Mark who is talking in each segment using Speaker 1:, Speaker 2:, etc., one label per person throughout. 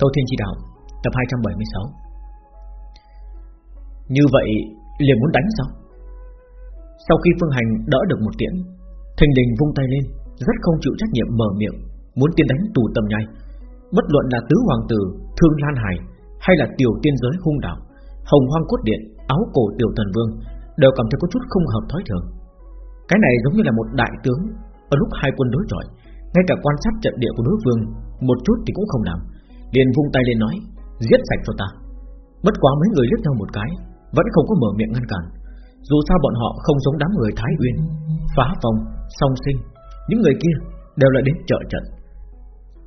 Speaker 1: Thâu Thiên Chỉ Đạo Tập 276 Như vậy liền muốn đánh sao? Sau khi Phương Hành đỡ được một tiễn Thành đình vung tay lên Rất không chịu trách nhiệm mở miệng Muốn tiến đánh tù tầm nhai. Bất luận là tứ hoàng tử Thương Lan Hải Hay là tiểu tiên giới hung đảo, Hồng hoang cốt điện Áo cổ tiểu thần vương Đều cảm thấy có chút không hợp thói thường. Cái này giống như là một đại tướng Ở lúc hai quân đối chọi Ngay cả quan sát trận địa của đối phương Một chút thì cũng không làm liền vung tay lên nói Giết sạch cho ta. Bất quá mấy người liếc nhau một cái Vẫn không có mở miệng ngăn cản. Dù sao bọn họ không giống đám người Thái Uyên Phá phòng, song sinh Những người kia đều là đến trợ trận.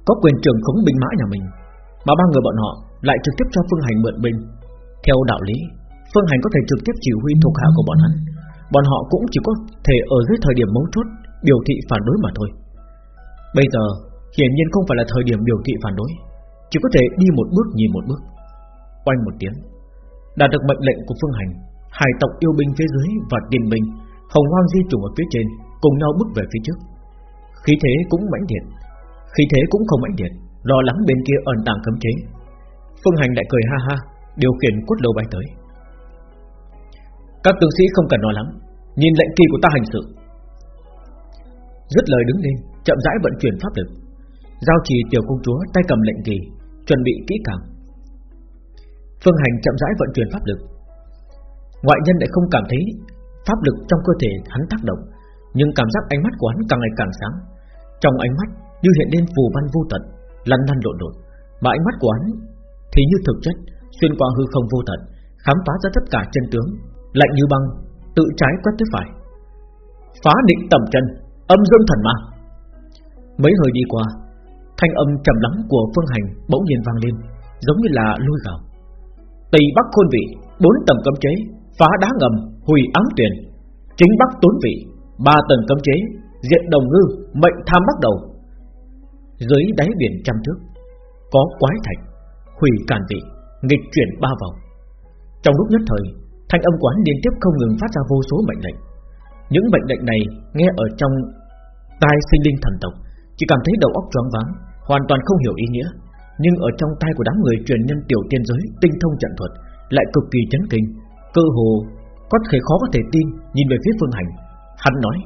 Speaker 1: Có quyền trưởng khống binh mã nhà mình Mà ba người bọn họ lại trực tiếp cho Phương Hành mượn binh. Theo đạo lý Phương Hành có thể trực tiếp chỉ huy thuộc hạ của bọn hắn Bọn họ cũng chỉ có thể ở dưới thời điểm mấu chốt Biểu thị phản đối mà thôi. Bây giờ hiển nhiên không phải là thời điểm biểu thị phản đối chỉ có thể đi một bước nhìn một bước. Quanh một tiếng, Đạt được mệnh lệnh của Phương Hành Hải tộc yêu binh phía dưới và tiền binh, Hồng hoang di trùng ở phía trên, Cùng nhau bước về phía trước. Khí thế cũng mãnh liệt, Khí thế cũng không mãnh liệt, Lo lắng bên kia ẩn tàng cấm chế. Phương Hành lại cười ha ha, Điều khiển cốt lâu bay tới. Các tướng sĩ không cần lo lắng, Nhìn lệnh kỳ của ta hành sự. Dứt lời đứng lên, Chậm rãi vận chuyển pháp lực. Giao trì tiểu công chúa tay cầm lệnh kỳ chuẩn bị kỹ càng. Phương Hành chậm rãi vận chuyển pháp lực. Ngoại nhân lại không cảm thấy pháp lực trong cơ thể hắn tác động, nhưng cảm giác ánh mắt của hắn càng ngày càng sáng. Trong ánh mắt như hiện lên phù văn vô tận, lăn lăn lộn lộn, mà ánh mắt của hắn thì như thực chất xuyên qua hư không vô tận, khám phá ra tất cả chân tướng, lạnh như băng, tự trái quét tới phải. Phá định tầm chân, âm dương thần ma. Mấy hơi đi qua, Thanh âm trầm lắng của Phương Hành bỗng nhiên vang lên, giống như là lôi gào. Tây Bắc khôn vị, bốn tầng cấm chế, phá đá ngầm, hủy ám tuyển, chính Bắc tốn vị, ba tầng cấm chế, diện đồng ngư, mệnh tham bắt đầu. Dưới đáy biển trăm thước, có quái thạch, hủy càn vị, nghịch chuyển ba vòng. Trong lúc nhất thời, thanh âm quán liên tiếp không ngừng phát ra vô số mệnh lệnh. Những mệnh lệnh này nghe ở trong tai sinh linh thần tộc, chỉ cảm thấy đầu óc choáng váng, hoàn toàn không hiểu ý nghĩa, nhưng ở trong tay của đám người truyền nhân tiểu tiên giới tinh thông trận thuật lại cực kỳ chấn kinh, cơ hồ có thể khó có thể tin nhìn về phía Phương Hành. Hắn nói,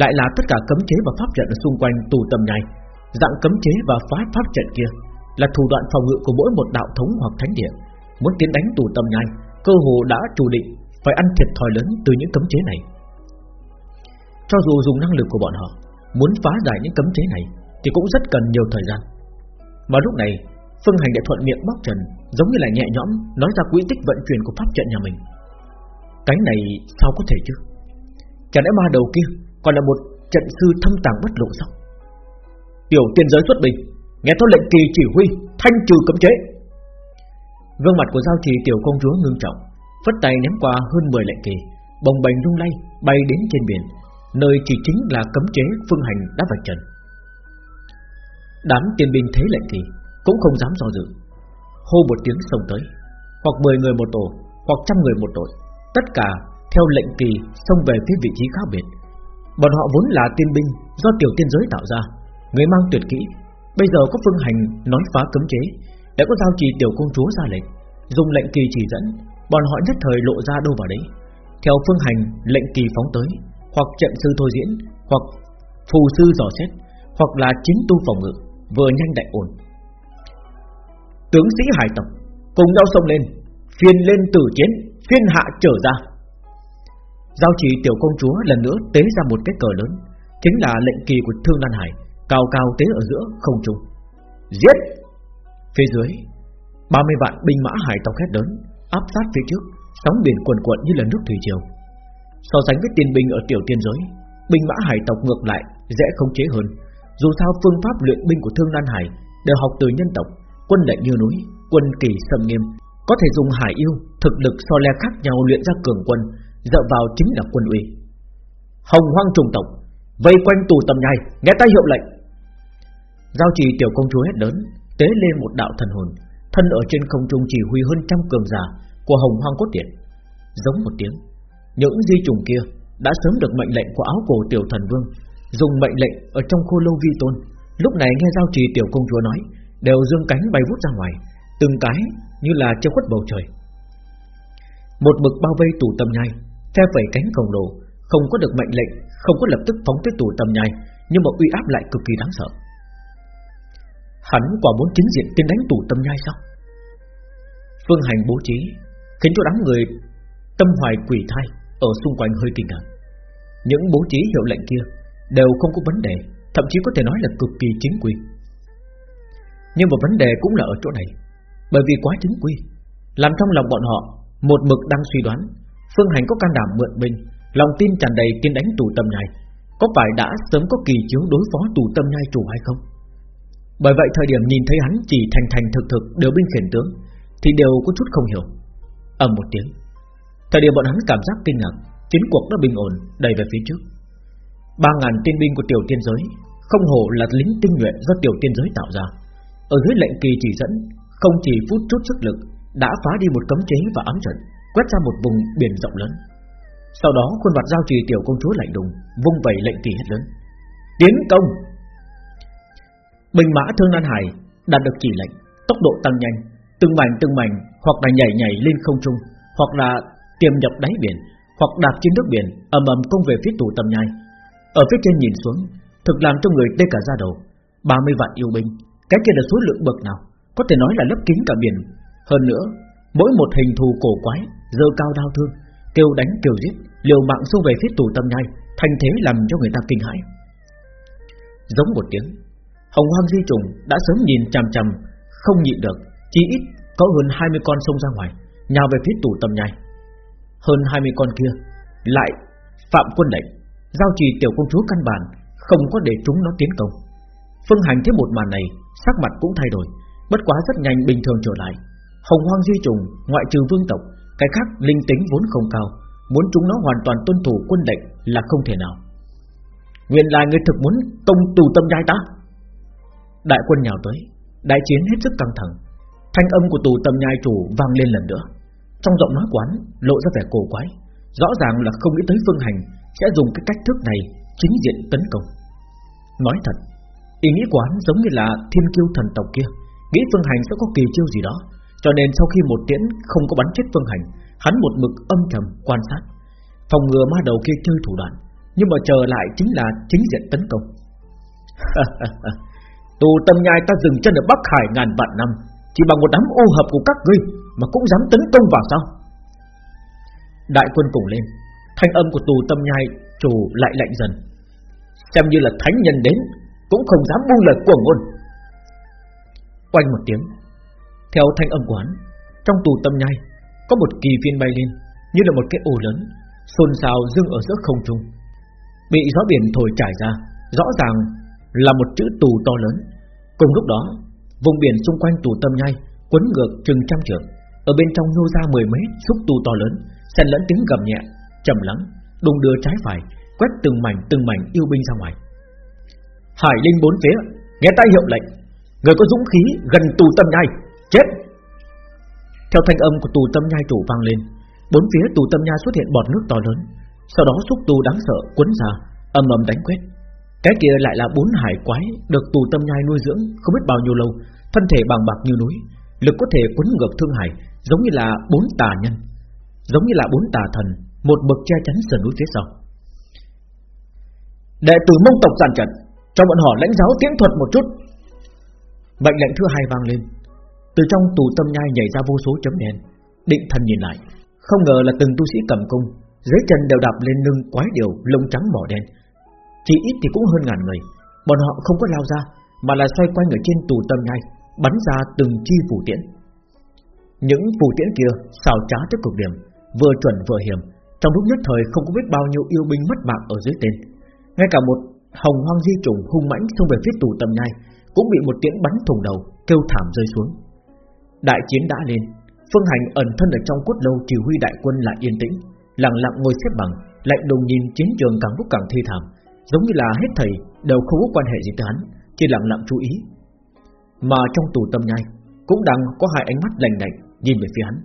Speaker 1: lại là tất cả cấm chế và pháp trận ở xung quanh tù tầm này, dạng cấm chế và phá pháp trận kia là thủ đoạn phòng ngự của mỗi một đạo thống hoặc thánh địa, muốn tiến đánh tù tầm này, cơ hồ đã chủ định phải ăn thiệt thòi lớn từ những cấm chế này. Cho dù dùng năng lực của bọn họ, muốn phá giải những cấm chế này thì cũng rất cần nhiều thời gian. Mà lúc này, Phương Hành đã thuận miệng bóc trần, giống như là nhẹ nhõm nói ra quỹ tích vận chuyển của pháp trận nhà mình. Cái này sao có thể chứ? Chẳng lẽ ma đầu kia còn là một trận sư thâm tàng bất lộ sao? Tiểu tiên giới xuất bình, nghe theo lệnh kỳ chỉ huy, thanh trừ cấm chế. Gương mặt của giao trì tiểu công chúa ngưng trọng, phất tay ném qua hơn 10 lệnh kỳ, bồng bềnh lung lay bay đến trên biển, nơi chỉ chính là cấm chế phương hành đã vạch trần. Đám tiên binh thế lệnh thì cũng không dám do dự, hô một tiếng xông tới, hoặc 10 người một tổ, hoặc trăm người một đội, tất cả theo lệnh kỳ xông về phía vị trí khác biệt. Bọn họ vốn là tiên binh do tiểu tiên giới tạo ra, người mang tuyệt kỹ. Bây giờ có phương hành nói phá cấm chế, đã có giao trì tiểu công chúa ra lệnh, dùng lệnh kỳ chỉ dẫn, bọn họ nhất thời lộ ra đâu vào đấy. Theo phương hành lệnh kỳ phóng tới, hoặc trận sư thôi diễn, hoặc phù sư dò xét, hoặc là chính tu phòng ngự, vừa nhanh đại ổn. Tướng sĩ hải tộc cùng nhau xông lên, phiên lên tử chiến, phiên hạ trở ra. Giao trì tiểu công chúa lần nữa tế ra một cái cờ lớn, chính là lệnh kỳ của Thương Lan Hải, cao cao tế ở giữa không trung. Giết! Phía dưới, 30 vạn binh mã hải tộc hét lớn, áp sát phía trước, sóng biển cuồn cuộn như là nước thủy triều. So sánh với tiên binh ở tiểu tiên giới Binh mã hải tộc ngược lại Dễ không chế hơn dù sao phương pháp luyện binh của Thương Lan Hải Đều học từ nhân tộc Quân lệnh như núi, quân kỳ sầm nghiêm Có thể dùng hải yêu, thực lực so le khác nhau Luyện ra cường quân Dựa vào chính là quân uy. Hồng hoang trùng tộc Vây quanh tù tầm nhai, nghe tay hiệu lệnh. Giao trì tiểu công chúa hét lớn Tế lên một đạo thần hồn Thân ở trên không trung chỉ huy hơn trăm cường giả Của hồng hoang cốt điện. Giống một tiếng những di trùng kia đã sớm được mệnh lệnh của áo cổ tiểu thần vương, dùng mệnh lệnh ở trong khô lâu vi tôn. Lúc này nghe giao trì tiểu công chúa nói, đều dương cánh bay vút ra ngoài, Từng cái như là che khuất bầu trời. Một bực bao vây tù tâm nhai theo vẩy cánh khổng lồ Không có được mệnh lệnh Không có lập tức phóng tới tù tâm nhai Nhưng mà uy áp lại cực kỳ đáng sợ. Hắn quả muốn chính diện tiến đánh tù tâm nhai sao? Phương hành bố trí Khiến cho đám người tâm hoài quỷ thai Ở xung quanh hơi kinh ngạc. Những bố trí hiệu lệnh kia Đều không có vấn đề, Thậm chí có thể nói là cực kỳ chính quy. Nhưng mà vấn đề cũng là ở chỗ này, Bởi vì quá chính quy, Làm trong lòng bọn họ, Một mực đang suy đoán, Phương Hành có can đảm mượn binh Lòng tin tràn đầy tiến đánh tù tâm nhai, Có phải đã sớm có kỳ chiếu đối phó tù tâm nhai chủ hay không? Bởi vậy thời điểm nhìn thấy hắn chỉ thành thành thực thực Đều binh khiển tướng, Thì đều có chút không hiểu. Ầm một tiếng, Thời điểm bọn hắn cảm giác kinh ngạc, Chiến cuộc đã bình ổn đầy về phía trước. Ba ngàn tiên binh của tiểu tiên giới Không hổ là lính tinh nhuệ do tiểu tiên giới tạo ra. Ở dưới lệnh kỳ chỉ dẫn, Không chỉ phút chút sức lực, Đã phá đi một cấm chế và ám trận, Quét ra một vùng biển rộng lớn. Sau đó, khuôn mặt giao trì tiểu công chúa lạnh đùng Vung vẩy lệnh kỳ hết lớn. Tiến công! Bình mã thương Nan Hải đạt được chỉ lệnh, Tốc độ tăng nhanh, Từng mảnh từng mảnh, hoặc là nhảy nhảy lên không trung, Hoặc là tiềm nhập đáy biển, Hoặc đạp trên nước biển, ầm ầm công về phía tù tầm nhai ở phía trên nhìn xuống, Thực làm cho người tê cả da đầu. 30 vạn yêu binh, Cái kia là số lượng bậc nào? Có thể nói là lấp kín cả biển. Hơn nữa, Mỗi một hình thù cổ quái, Dơ cao đau thương, Kêu đánh kêu giết, Liều mạng xông về phía tù tâm nhai Thành thế làm cho người ta kinh hãi. Giống một tiếng, Hồng hoang di trùng đã sớm nhìn chằm chằm, Không nhịn được, Chỉ ít có hơn 20 con sông ra ngoài, Nhào về phía tù tâm nhai. Hơn 20 con kia Lại phạm quân lệnh. Giao trì tiểu công chúa căn bản, Không có để chúng nó tiến công. Phương hành thấy một màn này, Sắc mặt cũng thay đổi, Bất quá rất nhanh bình thường trở lại. Hồng hoang di trùng, ngoại trừ vương tộc, Cái khác linh tính vốn không cao, Muốn chúng nó hoàn toàn tuân thủ quân lệnh là không thể nào. Nguyên là người thực muốn công tù tâm nhai ta? Đại quân nhào tới, Đại chiến hết sức căng thẳng. Thanh âm của tù tâm nhai chủ vang lên lần nữa. Trong giọng nói quán, lộ ra vẻ cổ quái, Rõ ràng là không nghĩ tới phương hành sẽ dùng cái cách thức này chính diện tấn công. Nói thật, ý nghĩ của hắn giống như là thiên kiêu thần tộc kia, nghĩ Phương Hành sẽ có kỳ chiêu gì đó, cho nên sau khi một tiễn không có bắn chết Phương Hành, hắn một mực âm thầm quan sát, phòng ngừa ma đầu kia chơi thủ đoạn, nhưng mà chờ lại chính là chính diện tấn công. Tù tâm nhai ta dừng chân ở Bắc Hải ngàn vạn năm, chỉ bằng một đám ô hợp của các ngươi mà cũng dám tấn công vào sao? Đại quân cùng lên, Thanh âm của tù tâm nhai chủ lại lạnh dần. Xem như là thánh nhân đến, Cũng không dám buông lời cuồng ngôn. Quanh một tiếng, Theo thanh âm quán Trong tù tâm nhai Có một kỳ viên bay lên, Như là một cái ô lớn, Xôn xao dưng ở giữa không trung. Bị gió biển thổi trải ra, Rõ ràng là một chữ tù to lớn. Cùng lúc đó, Vùng biển xung quanh tù tâm nhai Quấn ngược chừng trăm trượng. Ở bên trong nhô ra mười mấy xúc tù to lớn, Xen lẫn tiếng gầm nhẹ trầm lắng, đung đưa trái phải, quét từng mảnh từng mảnh yêu binh ra ngoài. Hải linh bốn phía, nghe tay hiệu lệnh, người có dũng khí gần tù tâm nhai, chết. Theo thanh âm của tù tâm nhai chủ vang lên, bốn phía tù tâm nhai xuất hiện bọt nước to lớn, sau đó xúc tu đáng sợ quấn ra, âm ầm đánh quét. Cái kia lại là bốn hải quái được tù tâm nhai nuôi dưỡng không biết bao nhiêu lâu, thân thể bằng bạc như núi, lực có thể quấn ngược thương hải, giống như là bốn tà nhân, giống như là bốn tà thần một bậc che chắn sườn núi phía sau. Đệ tử mông tộc giàn trận, cho bọn họ lãnh giáo tiễn thuật một chút. Mệnh lệnh thứ hai vang lên, từ trong tù tâm nhai nhảy ra vô số chấm đen. Định thần nhìn lại, không ngờ là từng tu sĩ cầm cung, dưới chân đều đạp lên lưng quái điều lông trắng mỏ đen. Chỉ ít thì cũng hơn ngàn người, bọn họ không có lao ra, mà là xoay quanh ở trên tù tâm nhai, bắn ra từng chi phủ tiễn. Những phủ tiễn kia xào trá tới cực điểm, vừa chuẩn vừa hiểm, trong lúc nhất thời không có biết bao nhiêu yêu binh mất mạng ở dưới tên, Ngay cả một hồng hoang di trùng hung mãnh xông về phía tù tâm nhai Cũng bị một tiếng bắn thùng đầu, Kêu thảm rơi xuống. Đại chiến đã lên, Phương Hành ẩn thân ở trong cốt lâu chỉ huy đại quân lại yên tĩnh, Lặng lặng ngồi xếp bằng, Lạnh lùng nhìn chiến trường càng lúc càng thi thảm, Giống như là hết thầy đều không có quan hệ gì tới hắn, Chỉ lặng lặng chú ý. Mà trong tù tâm nhai Cũng đang có hai ánh mắt lành lạnh Nhìn về phía hắn.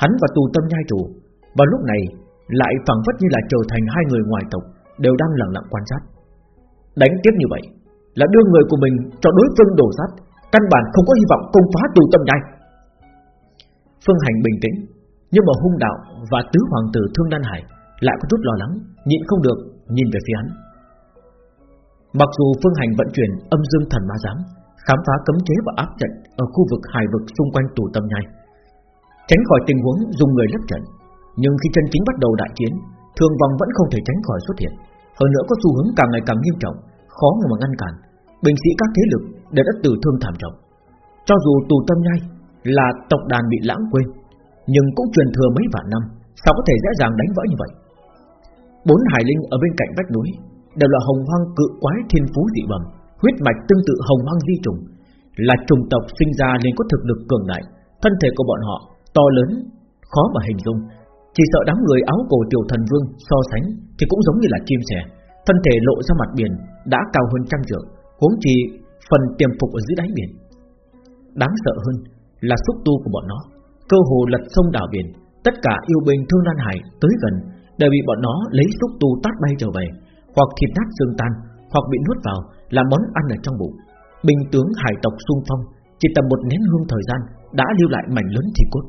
Speaker 1: Hắn và tù tâm nhai chủ, Vào lúc này lại phảng phất như là trở thành hai người ngoài tộc đều đang lặng lặng quan sát. Đánh tiếp như vậy là đưa người của mình cho đối phương đổ sát, căn bản không có hy vọng công phá tù tâm nhai. Phương Hành bình tĩnh Nhưng mà hung đạo và tứ hoàng tử Thương Đan Hải Lại có chút lo lắng Nhịn không được nhìn về phía hắn Mặc dù Phương Hành vận chuyển âm dương thần ma giám Khám phá cấm chế và áp trận Ở khu vực hải vực xung quanh tù tâm nhai Tránh khỏi tình huống dùng người lấp trận nhưng khi chân chính bắt đầu đại chiến, thương vong vẫn không thể tránh khỏi xuất hiện. Hơn nữa có xu hướng càng ngày càng nghiêm trọng, Khó mà ngăn cản. Binh sĩ các thế lực đều đã tử thương thảm trọng. Cho dù tù tâm nhai Là tộc đàn bị lãng quên, Nhưng cũng truyền thừa mấy vạn năm, Sao có thể dễ dàng đánh vỡ như vậy? Bốn hải linh ở bên cạnh vách núi Đều là hồng hoang cự quái thiên phú dị bẩm, Huyết mạch tương tự hồng hoang di trùng, Là trùng tộc sinh ra nên có thực lực cường đại, Thân thể của bọn họ to lớn, Khó mà hình dung. Chỉ sợ đám người áo cổ tiểu thần vương so sánh Thì cũng giống như là chim sẻ. Thân thể lộ ra mặt biển, Đã cao hơn trăm trượng, Huống chi phần tiềm phục ở dưới đáy biển. Đáng sợ hơn là xúc tu của bọn nó, Cơ hồ lật sông đảo biển. Tất cả yêu binh thương Lan Hải tới gần Đều bị bọn nó lấy xúc tu tát bay trở về, Hoặc thịt nát xương tan, Hoặc bị nuốt vào làm món ăn ở trong bụng. Binh tướng hải tộc xung phong Chỉ tầm một nén hương thời gian Đã lưu lại mảnh lớn thịt cốt.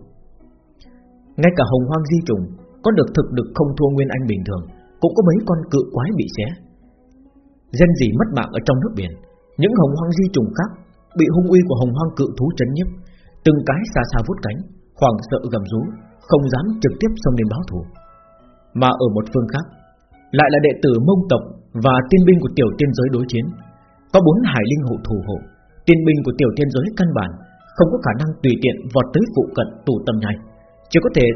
Speaker 1: Ngay cả hồng hoang di trùng Có được thực lực không thua nguyên anh bình thường, Cũng có mấy con cự quái bị xé. Dân gì mất mạng ở trong nước biển, Những hồng hoang di trùng khác Bị hung uy của hồng hoang cự thú chấn nhức Từng cái xa xa vút cánh Hoàng sợ gầm rú, Không dám trực tiếp xông lên báo thù. Mà ở một phương khác, Lại là đệ tử mông tộc Và tiên binh của tiểu tiên giới đối chiến. Có bốn hải linh hộ thủ hộ, Tiên binh của tiểu tiên giới căn bản Không có khả năng tùy tiện vọt tới phụ cận tù tâm nhai. Chỉ có thể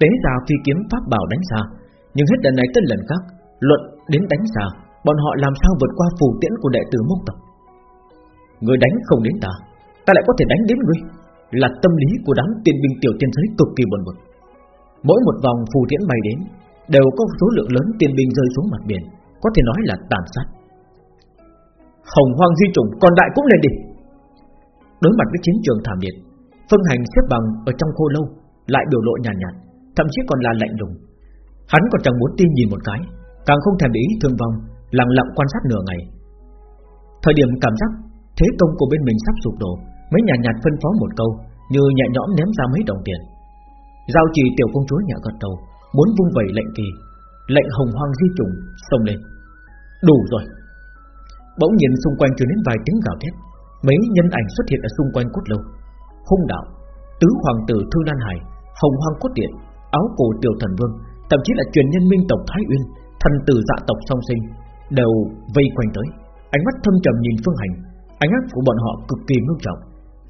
Speaker 1: tế ra phi kiếm pháp bảo đánh xa Nhưng hết lần này tới lần khác, Luận đến đánh xa Bọn họ làm sao vượt qua phù tiễn của đệ tử mông tộc? Người đánh không đến ta Ta lại có thể đánh đến ngươi? Là tâm lý của đám tiên binh tiểu tiên giới cực kỳ buồn bực Mỗi một vòng phù tiễn bay đến, Đều có số lượng lớn tiên binh rơi xuống mặt biển, Có thể nói là tàn sát. Hồng hoang di trùng còn đại cũng lên đi Đối mặt với chiến trường thảm liệt, Phương hành xếp bằng ở trong khô lâu lại biểu lộ nhàn nhạt, nhạt Thậm chí còn là lạnh lùng Hắn còn chẳng muốn tin nhìn một cái Càng không thèm để ý thương vong lặng lặng quan sát nửa ngày. Thời điểm cảm giác thế công của bên mình sắp sụp đổ, mấy nhạt, nhạt phân phó một câu, như nhẹ nhõm ném ra mấy đồng tiền. Giao trì tiểu công chúa nhẹ gật đầu, muốn vung vẩy lệnh kỳ, lệnh hồng hoang di trùng xông lên. Đủ rồi. Bỗng nhìn xung quanh truyền đến vài tiếng gào thét, mấy nhân ảnh xuất hiện ở xung quanh cốt lâu. Hung đạo, tứ hoàng tử Thư Lan Hải, hồng hoang cốt điện, áo cổ tiểu thần vương, thậm chí là truyền nhân minh tộc Thái Uyên, thần tử dạ tộc song sinh, đều vây quanh tới, ánh mắt thâm trầm nhìn Phương Hành, ánh mắt của bọn họ cực kỳ ngưng trọng,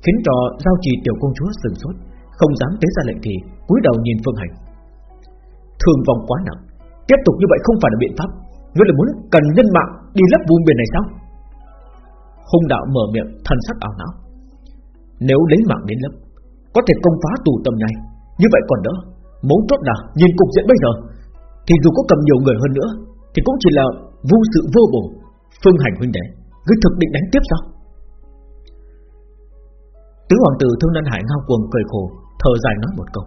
Speaker 1: khiến cho giao trì tiểu công chúa sừng sốt, không dám tế ra lệnh thì cúi đầu nhìn Phương Hành. Thường vòng quá nặng, tiếp tục như vậy không phải là biện pháp, ngươi là muốn cần nhân mạng đi lấp vùng biển này sao? Hung đạo mở miệng, thần sắc ảo não. Nếu lấy mạng đến lấp, có thể công phá tù tâm này như vậy còn đỡ. Mấu chốt là nhìn cục diện bây giờ, thì dù có cầm nhiều người hơn nữa, thì cũng chỉ là Vô sự vô bổ. Phương hành huynh đệ Ngươi thực định đánh tiếp sao? Tứ hoàng tử thương Đan Hải ngao cuồng cười khổ Thở dài nói một câu.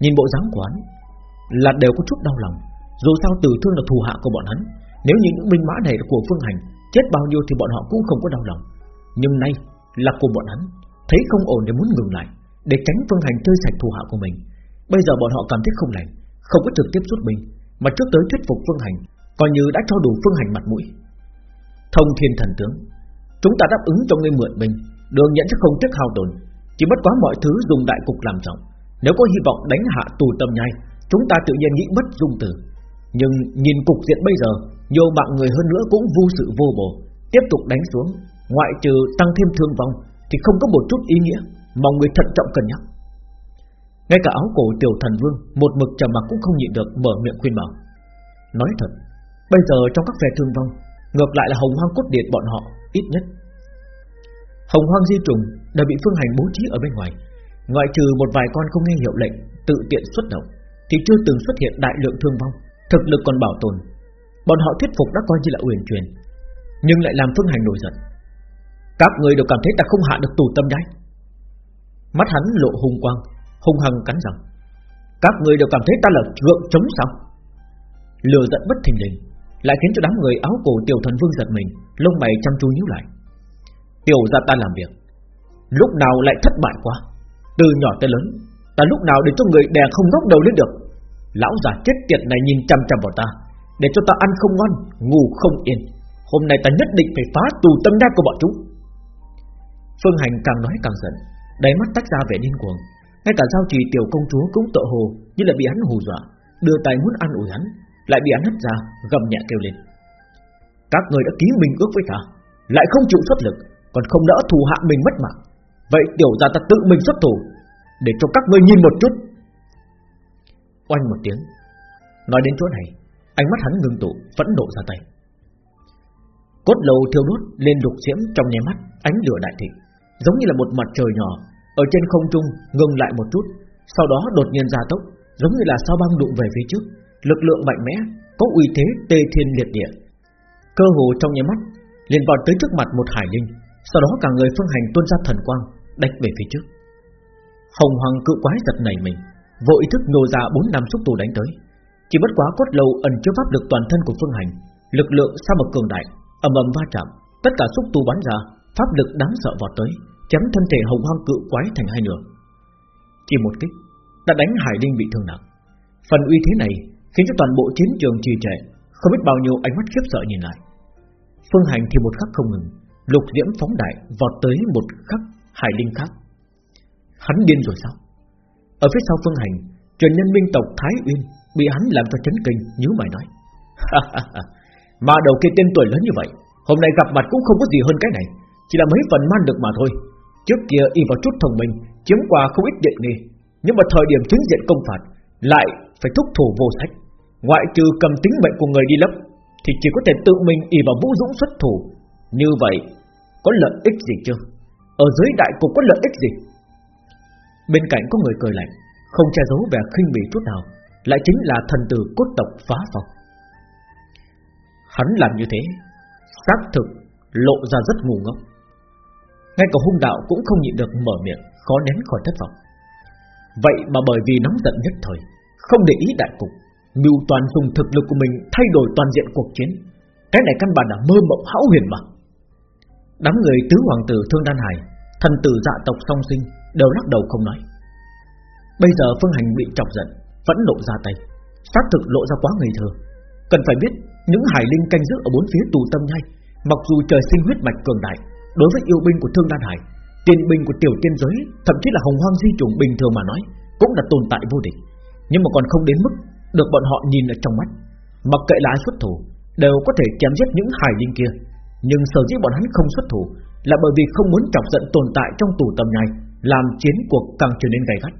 Speaker 1: Nhìn bộ dáng quán Là đều có chút đau lòng. Dù sao tử thương là thù hạ của bọn hắn Nếu như những binh mã này là của phương hành Chết bao nhiêu thì bọn họ cũng không có đau lòng. Nhưng nay là của bọn hắn Thấy không ổn để muốn ngừng lại. Để tránh phương hành chơi sạch thù hạ của mình. Bây giờ bọn họ cảm thấy không lành, Không có trực tiếp rút binh Mà trước tới thuyết phục phương hành, Coi như đã cho đủ phương hành mặt mũi. Thông thiên thần tướng, Chúng ta đáp ứng cho ngươi mượn mình, Đường nhận sẽ không tiếc hao tổn, Chỉ bất quá mọi thứ dùng đại cục làm trọng. Nếu có hy vọng đánh hạ tù tâm nhai, Chúng ta tự nhiên nghĩ bất dung từ Nhưng nhìn cục diện bây giờ, Nhiều mạng người hơn nữa cũng vô sự vô bổ, Tiếp tục đánh xuống, Ngoại trừ tăng thêm thương vong, Thì không có một chút ý nghĩa. Mong người thận trọng cân nhắc. Ngay cả áo cổ tiểu thần vương, Một mực trầm mặc cũng không nhịn được mở miệng khuyên bảo. Nói thật, Bây giờ trong các phe thương vong, Ngược lại là hồng hoang cốt điện bọn họ Ít nhất. Hồng hoang di trùng đã bị phương hành bố trí ở bên ngoài. Ngoại trừ một vài con không nghe hiệu lệnh, Tự tiện xuất động, Thì chưa từng xuất hiện đại lượng thương vong, Thực lực còn bảo tồn. Bọn họ thuyết phục đã coi như là uyển truyền Nhưng lại làm phương hành nổi giận. Các người đều cảm thấy ta không hạ được tù tâm nhái Mắt hắn lộ hung quang Hung hăng cắn rằng Các người đều cảm thấy ta là gượng chống sao? Lừa giận bất thình lình lại khiến cho đám người áo cổ tiểu thần vương giật mình, lông mày chăm chú nhíu lại. Tiểu gia ta làm việc, lúc nào lại thất bại quá, từ nhỏ tới lớn, Ta lúc nào để cho người đè không ngóc đầu lên được? Lão già chết tiệt này nhìn chăm chăm vào ta Để cho ta ăn không ngon Ngủ không yên. Hôm nay ta nhất định phải phá tù tâm đa của bọn chúng. Phương Hành càng nói càng giận Đáy mắt tách ra vẻ điên cuồng. Ngay cả giao trì tiểu công chúa cũng tự hồ Như là bị hắn hù dọa, Đưa tay muốn ăn ủi hắn, Lại bị hắn hất ra, gầm nhẹ kêu lên. Các người đã ký mình ước với ta, Lại không chịu xuất lực, Còn không đỡ thù hạ mình mất mạng. Vậy tiểu gia ta tự mình xuất thủ, Để cho các ngươi nhìn một chút. Oanh một tiếng. Nói đến chỗ này, Ánh mắt hắn ngưng tụ, vẫn nộ ra tay. Cốt lầu thiêu đốt lên lục diễm trong nháy mắt, Ánh lửa đại thịnh. Giống như là một mặt trời nhỏ, Ở trên không trung ngừng lại một chút, Sau đó đột nhiên gia tốc, Giống như là sao băng đụng về phía trước, Lực lượng mạnh mẽ, Có uy thế tê thiên liệt địa. Cơ hồ trong nháy mắt, liền vọt tới trước mặt một hải linh, Sau đó cả người phương hành tuôn ra thần quang, Đánh về phía trước. Hồng hoàng cự quái giật nảy mình, Vô ý thức nô ra bốn năm xúc tù đánh tới. Chỉ bất quá cốt lâu ẩn chứa pháp lực toàn thân của phương hành, Lực lượng sao mà cường đại, ầm ầm va chạm, Tất cả xúc tu bắn ra Pháp lực đáng sợ vọt tới, Chém thân thể hồng hoang cự quái thành hai nửa. Chỉ một kích, Đã đánh Hải Linh bị thương nặng. Phần uy thế này khiến cho toàn bộ chiến trường trì trệ, Không biết bao nhiêu ánh mắt khiếp sợ nhìn lại. Phương Hành thì một khắc không ngừng, Lục diễm phóng đại vọt tới một khắc Hải Linh khác. Hắn điên rồi sao? Ở phía sau Phương Hành, Truyền nhân minh tộc Thái Uyên Bị hắn làm cho chấn kinh, nhíu mày nói. Mà đầu kia tên tuổi lớn như vậy, Hôm nay gặp mặt cũng không có gì hơn cái này. Chỉ là mấy phần man được mà thôi. Trước kia y vào chút thông minh, Chiếm qua không ít điện nghi. Nhưng mà thời điểm chính diện công phạt Lại phải thúc thủ vô sách. Ngoại trừ cầm tính mệnh của người đi lấp, Thì chỉ có thể tự mình y vào vũ dũng xuất thủ. Như vậy, Có lợi ích gì chưa? Ở dưới đại cục có lợi ích gì? Bên cạnh có người cười lạnh, Không che giấu vẻ khinh bỉ chút nào, Lại chính là thần tử cốt tộc phá phòng. Hắn làm như thế, Xác thực lộ ra rất ngu ngốc. Ngay cả hung đạo cũng không nhịn được mở miệng, Khó nén khỏi thất vọng. Vậy mà bởi vì nóng giận nhất thời, Không để ý đại cục Mưu toàn dùng thực lực của mình Thay đổi toàn diện cuộc chiến. Cái này căn bản là mơ mộng hão huyền mà. Đám người tứ hoàng tử Thương Đan Hải, Thần tử dạ tộc song sinh, Đều lắc đầu không nói. Bây giờ Phương Hành bị chọc giận, Vẫn nộ ra tay. Xác thực lộ ra quá ngây thơ. Cần phải biết, những hải linh canh giữ ở bốn phía tù tâm nhai, Mặc dù trời sinh huyết mạch cường đại Đối với yêu binh của Thương Đan Hải, Tiền binh của tiểu tiên giới, Thậm chí là hồng hoang di trùng bình thường mà nói, Cũng là tồn tại vô địch. Nhưng mà còn không đến mức được bọn họ nhìn ở trong mắt. Mặc kệ là ai xuất thủ, Đều có thể chém giết những hải linh kia. Nhưng sở dĩ bọn hắn không xuất thủ Là bởi vì không muốn chọc giận tồn tại trong tù tầm này, Làm chiến cuộc càng trở nên gay gắt.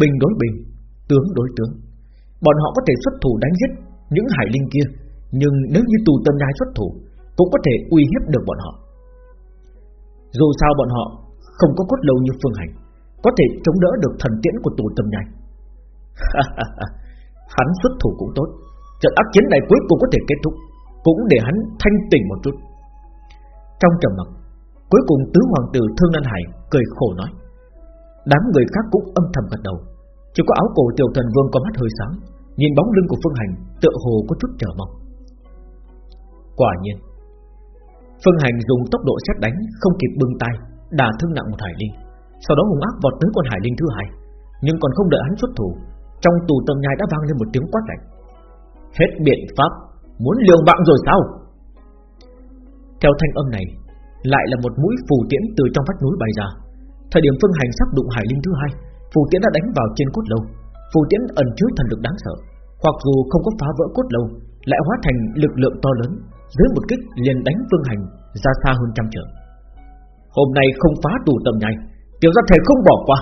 Speaker 1: Bình đối bình, Tướng đối tướng. Bọn họ có thể xuất thủ đánh giết những hải linh kia, Nhưng nếu như tù tâm nhai xuất thủ, Cũng có thể uy hiếp được bọn họ. Dù sao bọn họ Không có cốt lâu như phương hành, Có thể chống đỡ được thần tiễn của tù tâm nhanh Hắn xuất thủ cũng tốt, Trận ác chiến này cuối cùng có thể kết thúc, Cũng để hắn thanh tỉnh một chút. Trong trầm mặc, Cuối cùng tứ hoàng tử Thương Lan Hải Cười khổ nói, Đám người khác cũng âm thầm gật đầu, Chỉ có áo cổ tiểu thần vương có mắt hơi sáng, Nhìn bóng lưng của Phương Hành Tựa hồ có chút chờ mong. Quả nhiên Phương Hành dùng tốc độ xét đánh Không kịp bưng tay đả thương nặng một hải linh. Sau đó hung ác vọt tới con hải linh thứ hai Nhưng còn không đợi hắn xuất thủ Trong tù tâm nhai đã vang lên một tiếng quát lạnh. Hết biện pháp Muốn liều mạng rồi sao? Theo thanh âm này Lại là một mũi phù tiễn từ trong vách núi bay ra. Thời điểm Phương Hành sắp đụng hải linh thứ hai Phù tiễn đã đánh vào trên cốt lâu. Phù tiễn ẩn chứa thần lực đáng sợ, hoặc dù không có phá vỡ cốt lâu, lại hóa thành lực lượng to lớn, dưới một kích liền đánh Phương Hành ra xa hơn trăm trượng. Hôm nay không phá tù tầm nhai, tiểu gia thể không bỏ qua.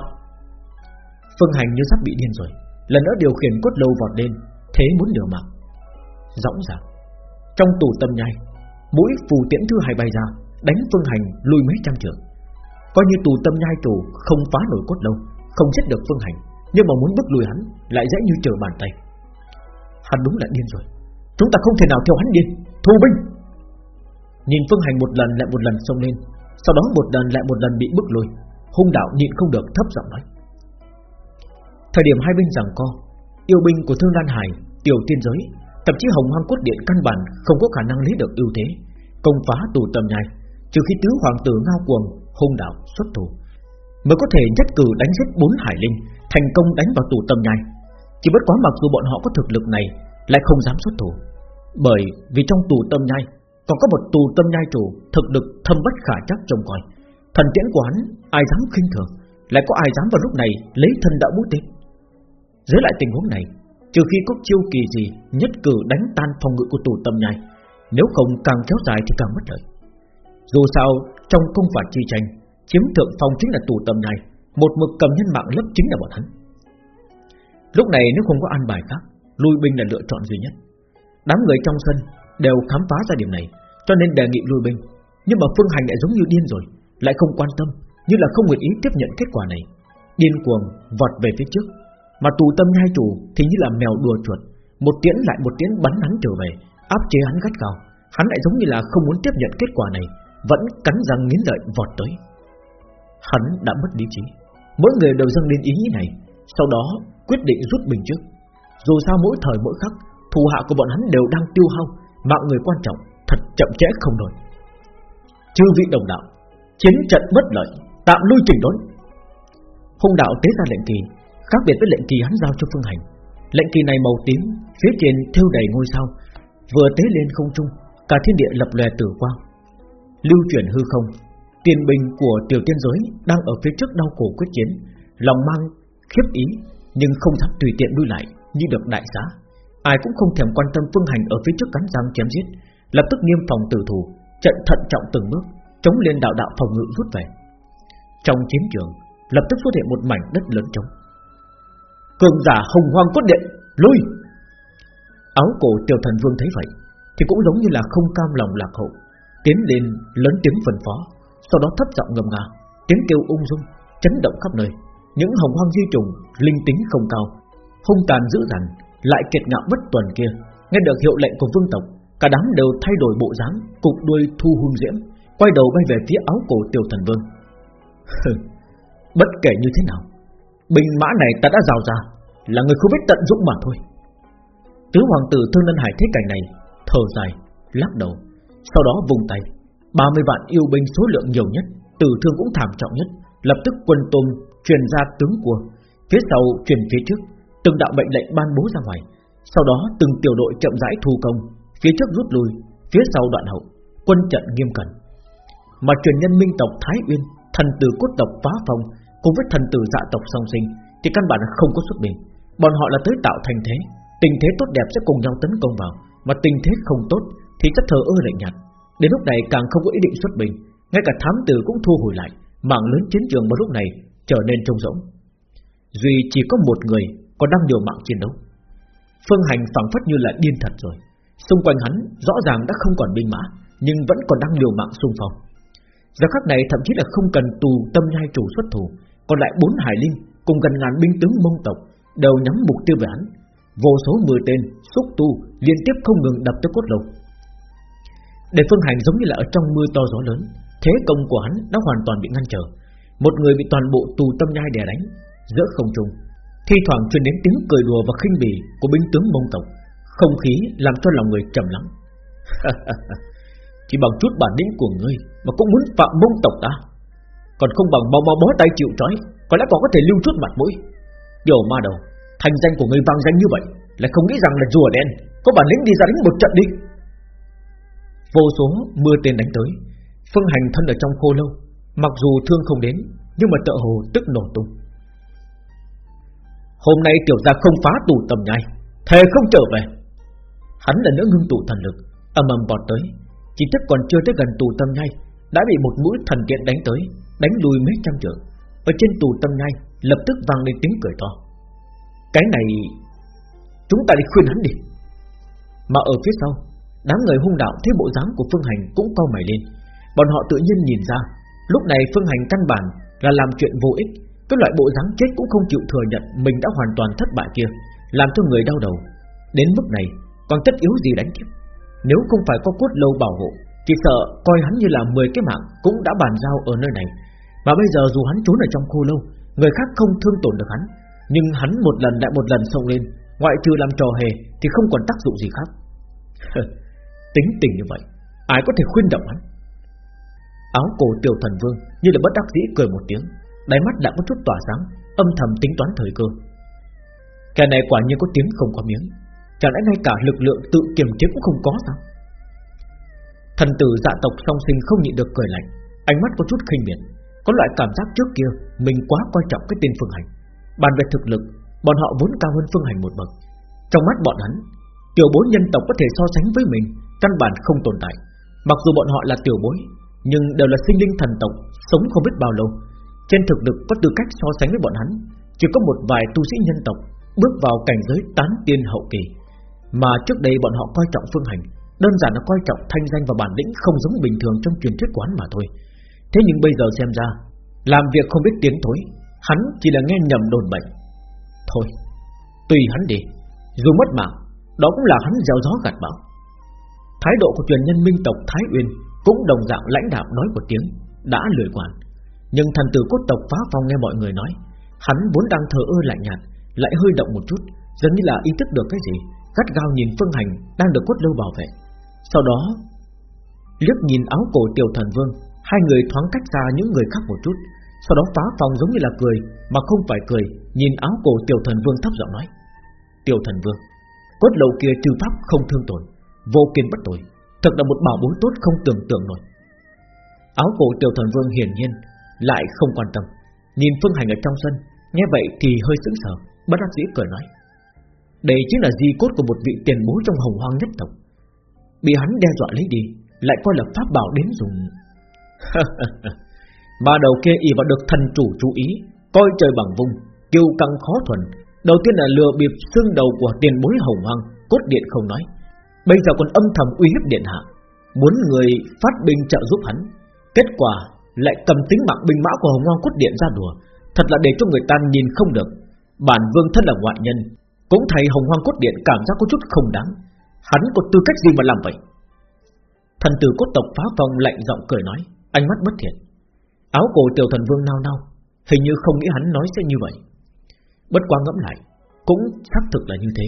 Speaker 1: Phương Hành như sắp bị điên rồi, lần nữa điều khiển cốt lâu vọt lên, thế muốn liều mạng. Rõ ràng, trong tù tâm nhai, mũi phù tiễn thứ hai bay ra, đánh Phương Hành lùi mấy trăm trượng. Coi như tù tâm nhai tù không phá nổi cốt lâu, không giết được Phương Hành, nhưng mà muốn bước lùi hắn Lại dễ như trở bàn tay Hắn đúng là điên rồi Chúng ta không thể nào theo hắn điên Thu binh. Nhìn Phương Hành một lần lại một lần xông lên, Sau đó một lần lại một lần bị bước lùi, Hung đạo nhịn không được thấp giọng nói. Thời điểm hai bên giằng co, Yêu binh của Thương Lan Hải, Tiểu tiên giới, Thậm chí Hồng Hoang Cốt Điện căn bản Không có khả năng lấy được ưu thế, Công phá tù tầm nhai Trừ khi tứ hoàng tử ngao cuồng Hung đạo xuất thủ, Mới có thể nhất cử đánh giết bốn hải linh, Thành công đánh vào tù Tầm nhai Chỉ bất quá mặc dù bọn họ có thực lực này, Lại không dám xuất thủ. Bởi vì trong tù tâm nhai, Còn có một tù tâm nhai chủ Thực lực thâm bất khả chắc trông coi. Thần tiễn quán ai dám khinh thường? Lại có ai dám vào lúc này lấy thân đạo mũi tên Dưới lại tình huống này, Trừ khi có chiêu kỳ gì Nhất cử đánh tan phòng ngự của tù tâm nhai, Nếu không càng kéo dài thì càng mất lợi Dù sao, trong công phạt chi tranh, Chiếm thượng phong chính là tù tâm nhai, Một mực cầm nhân mạng lấp chính là bọn hắn. Lúc này nếu không có an bài khác, Lui binh là lựa chọn duy nhất. Đám người trong sân đều khám phá ra điểm này, Cho nên đề nghị lui binh. Nhưng mà Phương Hành lại giống như điên rồi, Lại không quan tâm, Như là không nguyện ý tiếp nhận kết quả này. Điên cuồng vọt về phía trước. Mà tù tâm hai chủ thì như là mèo đùa chuột, Một tiễn lại một tiễn bắn hắn trở về, Áp chế hắn gắt gao. Hắn lại giống như là không muốn tiếp nhận kết quả này, Vẫn cắn răng nghiến lợi vọt tới. Hắn đã mất lý trí. Mỗi người đều dâng lên ý nghĩ này, Sau đó quyết định rút bình trước. Dù sao mỗi thời mỗi khắc Thù hạ của bọn hắn đều đang tiêu hao. Mạng người quan trọng, thật chậm trễ không nổi. Chư vị đồng đạo, Chiến trận bất lợi, Tạm lui trình đốn. Hung đạo tế ra lệnh kỳ, Khác biệt với lệnh kỳ hắn giao cho phương hành. Lệnh kỳ này màu tím, Phía trên thêu đầy ngôi sao, Vừa tế lên không trung, Cả thiên địa lập lòe tử quang. Lưu chuyển hư không, Tiền bình của tiểu tiên giới Đang ở phía trước đau cổ quyết chiến. Lòng mang khiếp ý, Nhưng không dám tùy tiện lui lại Như được đại giá. Ai cũng không thèm quan tâm phương hành ở phía trước cắn răng chém giết. Lập tức nghiêm phòng tử thủ, Trận thận trọng từng bước, Chống lên đạo đạo phòng ngự rút về. Trong chiến trường, Lập tức xuất hiện một mảnh đất lớn trống. Cường giả hồng hoang cốt điện, Lui! Áo cổ tiểu thần vương thấy vậy, Thì cũng giống như là không cam lòng lạc hậu, Tiến lên lớn tiếng phân phó, Sau đó thấp giọng ngầm ngà Tiếng kêu ung dung, Chấn động khắp nơi. Những hồng hoang di trùng Linh tính không cao, Hung tàn dữ dằn lại kiệt ngạo bất tuần kia. Nghe được hiệu lệnh của vương tộc Cả đám đều thay đổi bộ dáng Cục đuôi thu hung diễm Quay đầu bay về phía áo cổ tiểu thần vương. Bất kể như thế nào Bình mã này ta đã rào ra Là người không biết tận dụng mà thôi. Tứ hoàng tử Thương Lân Hải thấy cảnh này Thở dài, lắc đầu Sau đó vùng tay. 30 vạn yêu binh số lượng nhiều nhất Tử thương cũng thảm trọng nhất Lập tức quân tôm truyền ra tướng cua Phía sau truyền phía trước. Từng đạo mệnh lệnh ban bố ra ngoài. Sau đó từng tiểu đội chậm rãi thu công Phía trước rút lui Phía sau đoạn hậu Quân trận nghiêm cẩn. Mà truyền nhân minh tộc Thái Uyên Thần tử cốt tộc phá phong Cùng với thần tử dạ tộc song sinh Thì căn bản không có xuất binh. Bọn họ là tới tạo thành thế Tình thế tốt đẹp sẽ cùng nhau tấn công vào Mà tình thế không tốt thì chắc thờ ơ lạnh nhạt. Đến lúc này càng không có ý định xuất binh, Ngay cả thám tử cũng thu hồi lại Mạng lớn chiến trường vào lúc này trở nên trông rỗng. Duy chỉ có một người còn đang điều mạng chiến đấu. Phương hành phảng phất như là điên thật rồi. Xung quanh hắn, rõ ràng đã không còn binh mã, Nhưng vẫn còn đang liều mạng xung phong. Giờ khắc này, thậm chí là không cần tù tâm nhai chủ xuất thủ, Còn lại bốn hải linh Cùng gần ngàn binh tướng mông tộc Đều nhắm mục tiêu về hắn. Vô số mười tên, xúc tu liên tiếp không ngừng đập tới cốt lầu Để phương hành giống như là ở trong mưa to gió lớn, Thế công của hắn đã hoàn toàn bị ngăn trở. Một người bị toàn bộ tù tâm nhai đè đánh, Giữa không trung Thi thoảng truyền đến tiếng cười đùa và khinh bỉ Của binh tướng mông tộc. Không khí làm cho lòng người trầm lắng. Chỉ bằng chút bản lĩnh của ngươi Mà cũng muốn phạm mông tộc ta. Còn không bằng mau mau bó tay chịu trói, Có lẽ còn có thể lưu chút mặt mũi. Điều ma đầu, Thành danh của ngươi vang danh như vậy, Lại không nghĩ rằng là rùa đen Có bản lĩnh đi ra đánh một trận đi. Vô số mưa tên đánh tới, Phương hành thân ở trong khô lâu, Mặc dù thương không đến, Nhưng mà tợ hồ tức nổ tung. Hôm nay tiểu gia không phá tù tầm nhai, Thề không trở về. Hắn là nữa ngưng tụ thần lực, Âm ầm bọt tới, Chỉ tức còn chưa tới gần tù tâm nhai, Đã bị một mũi thần kiện đánh tới, Đánh lùi mấy trăm trượng. Ở trên tù tâm nhai, lập tức vang lên tiếng cười to. Cái này, Chúng ta đi khuyên hắn đi. Mà ở phía sau, Đám người hung đạo thấy bộ dáng của Phương Hành cũng cau mày lên. Bọn họ tự nhiên nhìn ra, Lúc này Phương Hành căn bản là làm chuyện vô ích cái loại bộ dáng chết cũng không chịu thừa nhận Mình đã hoàn toàn thất bại kia, Làm cho người đau đầu. Đến mức này, còn tất yếu gì đánh tiếp? Nếu không phải có cốt lâu bảo hộ, Chỉ sợ coi hắn như là 10 cái mạng Cũng đã bàn giao ở nơi này. Mà bây giờ dù hắn trốn ở trong khu lâu, Người khác không thương tổn được hắn. Nhưng hắn một lần lại một lần xông lên, Ngoại trừ làm trò hề Thì không còn tác dụng gì khác. Tính tình như vậy, Ai có thể khuyên động hắn? Áo cổ tiểu thần vương như là bất đắc dĩ cười một tiếng. Đáy mắt đã có chút tỏa sáng, Âm thầm tính toán thời cơ. Kẻ này quả nhiên có tiếng không có miếng. Chẳng lẽ ngay cả lực lượng tự kiềm chế cũng không có sao? Thần tử dạ tộc song sinh không nhịn được cười lạnh, Ánh mắt có chút khinh miệt. Có loại cảm giác trước kia Mình quá coi trọng cái tên Phương Hành. Bàn về thực lực, Bọn họ vốn cao hơn Phương Hành một bậc. Trong mắt bọn hắn, Tiểu bối nhân tộc có thể so sánh với mình, Căn bản không tồn tại. Mặc dù bọn họ là tiểu bối, Nhưng đều là sinh linh thần tộc, Sống không biết bao lâu. Trên thực lực có tư cách so sánh với bọn hắn, Chỉ có một vài tu sĩ nhân tộc Bước vào cảnh giới tán tiên hậu kỳ, Mà trước đây bọn họ coi trọng phương hành, Đơn giản là coi trọng thanh danh và bản lĩnh Không giống bình thường trong truyền thuyết quán mà thôi. Thế nhưng bây giờ xem ra, Làm việc không biết tiến thối, Hắn chỉ là nghe nhầm đồn bệnh Thôi, Tùy hắn đi, Dù mất mạng, Đó cũng là hắn gieo gió gặt bão. Thái độ của truyền nhân minh tộc Thái Uyên Cũng đồng dạng lãnh đạo nói một tiếng, Đã lười quản. Nhưng thần tử cốt tộc phá phong nghe mọi người nói, Hắn vốn đang thờ ơ lạnh nhạt, Lại hơi động một chút giống như là ý thức được cái gì, Gắt gao nhìn phương hành đang được cốt lâu bảo vệ. Sau đó, liếc nhìn áo cổ tiểu thần vương, Hai người thoáng cách ra những người khác một chút, Sau đó phá phòng giống như là cười, Mà không phải cười, Nhìn áo cổ tiểu thần vương thấp giọng nói, Tiểu thần vương, Cốt lầu kia trừ pháp không thương tổn, Vô kiên bất tội Thật là một bảo bối tốt không tưởng tượng nổi. Áo cổ tiểu thần vương hiển nhiên lại không quan tâm. Nhìn phương hành ở trong sân, Nghe vậy thì hơi sững sờ. Bất đắc dĩ cười nói, Đây chính là di cốt của một vị tiền bối trong hồng hoang nhất tộc. Bị hắn đe dọa lấy đi, Lại coi là pháp bảo đến dùng. Ba đầu kia y vào được thần chủ chú ý, Coi trời bằng vung Kiêu căng khó thuần. Đầu tiên là lừa bịp xương đầu của tiền bối hồng hoang, Cốt điện không nói. Bây giờ còn âm thầm uy hiếp điện hạ, Muốn người phát binh trợ giúp hắn. Kết quả lại cầm tính mạng binh mã của hồng hoang cốt điện ra đùa. Thật là để cho người ta nhìn không được. Bản vương thân là ngoại nhân Cũng thấy hồng hoang cốt điện cảm giác có chút không đáng. Hắn có tư cách gì mà làm vậy? Thần tử cốt tộc phá vòng lạnh giọng cười nói Ánh mắt bất thiện. Áo cổ tiểu thần vương nao nao Hình như không nghĩ hắn nói sẽ như vậy. Bất quá ngẫm lại Cũng xác thực là như thế.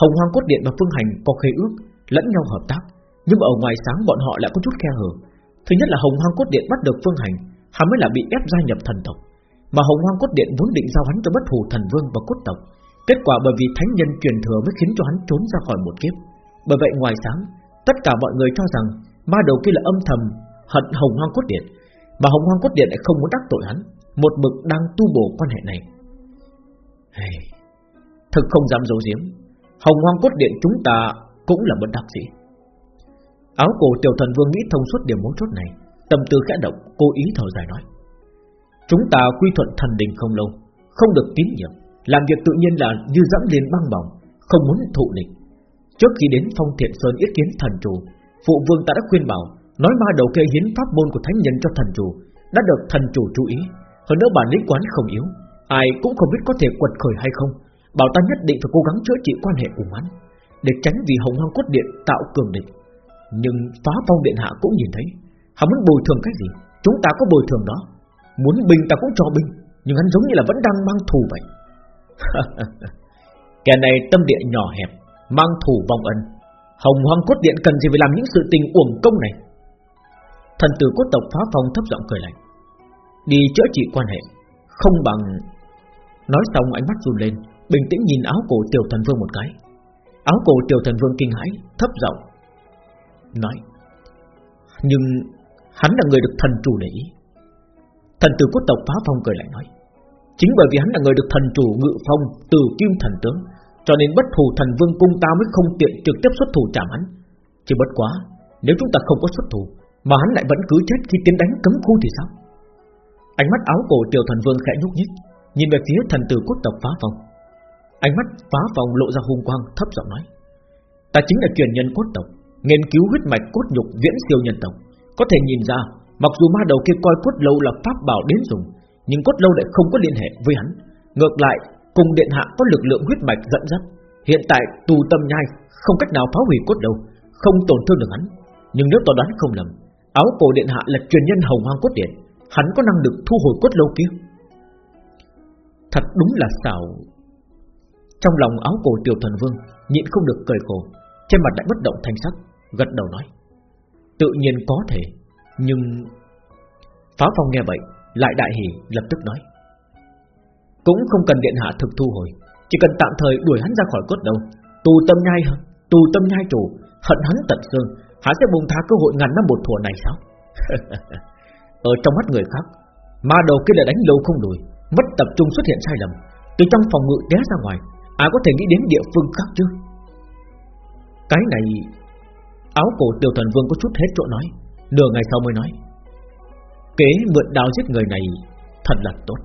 Speaker 1: Hồng Hoang Cốt Điện và Phương Hành có khế ước lẫn nhau hợp tác, nhưng ở ngoài sáng bọn họ lại có chút khe hở. Thứ nhất là Hồng Hoang Cốt Điện bắt được Phương Hành, hắn mới là bị ép gia nhập thần tộc, mà Hồng Hoang Cốt Điện vốn định giao hắn cho Bất Hủ Thần Vương và Cốt tộc. Kết quả bởi vì thánh nhân truyền thừa mới khiến cho hắn trốn ra khỏi một kiếp. Bởi vậy ngoài sáng, tất cả mọi người cho rằng ma đầu kia là âm thầm hận Hồng Hoang Cốt Điện, mà Hồng Hoang Cốt Điện lại không muốn đắc tội hắn, một bực đang tu bổ quan hệ này. Hey, thực không dám giấu giếm, Hồng Hoang Cốt Điện chúng ta cũng là bất đắc dĩ. Áo cổ tiểu thần vương nghĩ thông suốt điểm mấu chốt này, tâm tư khẽ động, cố ý thở dài nói: chúng ta quy thuận thần đình không lâu, không được tín nhiệm, làm việc tự nhiên là như dẫm lên băng bỏng, không muốn thụ địch. Trước khi đến Phong Thiện Sơn yết kiến thần chủ, phụ vương ta đã khuyên bảo, nói ma đầu kê hiến pháp môn của thánh nhân cho thần chủ, đã được thần chủ chú ý. Hơn nữa bản lĩnh quán không yếu, ai cũng không biết có thể quật khởi hay không, Bảo ta nhất định phải cố gắng chữa trị quan hệ cùng hắn Để tránh vì hồng hoang cốt điện tạo cường địch nhưng phá phong điện hạ cũng nhìn thấy. Hắn muốn bồi thường cái gì? Chúng ta có bồi thường đó. Muốn binh ta cũng cho binh Nhưng hắn giống như là vẫn đang mang thù vậy. Kẻ này tâm địa nhỏ hẹp, Mang thù vong ân. Hồng hoang cốt điện cần gì phải làm những sự tình uổng công này? Thần tử cốt tộc phá phong thấp giọng cười lạnh. Đi chữa trị quan hệ. Không bằng Nói xong ánh mắt run lên, Bình tĩnh nhìn áo cổ tiểu thần vương một cái. Áo cổ tiểu thần vương kinh hãi, Thấp giọng Nói, Nhưng hắn là người được thần chủ để ý. Thần tử quốc tộc phá phong cười lại nói, Chính bởi vì hắn là người được thần chủ ngự phong Từ kim thần tướng, Cho nên bất thù thần vương cung ta mới không tiện trực tiếp xuất thủ chạm hắn. Chỉ bất quá, Nếu chúng ta không có xuất thủ, Mà hắn lại vẫn cứ chết khi tiến đánh cấm khu thì sao? Ánh mắt áo cổ tiểu thần vương khẽ nhúc nhích, Nhìn về phía thần tử quốc tộc phá phong. Ánh mắt phá phong lộ ra hung quang, thấp giọng nói, Ta chính là truyền nhân cốt tộc Nghiên cứu huyết mạch cốt nhục viễn siêu nhân tộc. Có thể nhìn ra, Mặc dù ma đầu kia coi cốt lâu là pháp bảo đến dùng, Nhưng cốt lâu lại không có liên hệ với hắn. Ngược lại, cùng điện hạ có lực lượng huyết mạch dẫn dắt. Hiện tại, tù tâm nhai Không cách nào phá hủy cốt lâu, Không tổn thương được hắn. Nhưng nếu tôi đoán không lầm, Áo cổ điện hạ là truyền nhân hồng hoang cốt điện. Hắn có năng lực thu hồi cốt lâu kia? Thật đúng là xảo. Trong lòng áo cổ tiểu thần vương Nhịn không được cười khổ, Trên mặt lại bất động thanh sắc. Gật đầu nói Tự nhiên có thể Nhưng Phá phong nghe vậy Lại đại hỉ lập tức nói Cũng không cần điện hạ thực thu hồi Chỉ cần tạm thời đuổi hắn ra khỏi cốt đầu, Tù tâm nhai Tù tâm nhai chủ Hận hắn tận xương Hắn sẽ buông tha cơ hội ngàn năm một thùa này sao? Ở trong mắt người khác Ma đầu kia là đánh lâu không đuổi Mất tập trung xuất hiện sai lầm Từ trong phòng ngự té ra ngoài. Ai có thể nghĩ đến địa phương khác chứ? Cái này Áo cổ tiêu thần vương có chút hết chỗ nói. Nửa ngày sau mới nói. Kế mượn đao giết người này Thật là tốt.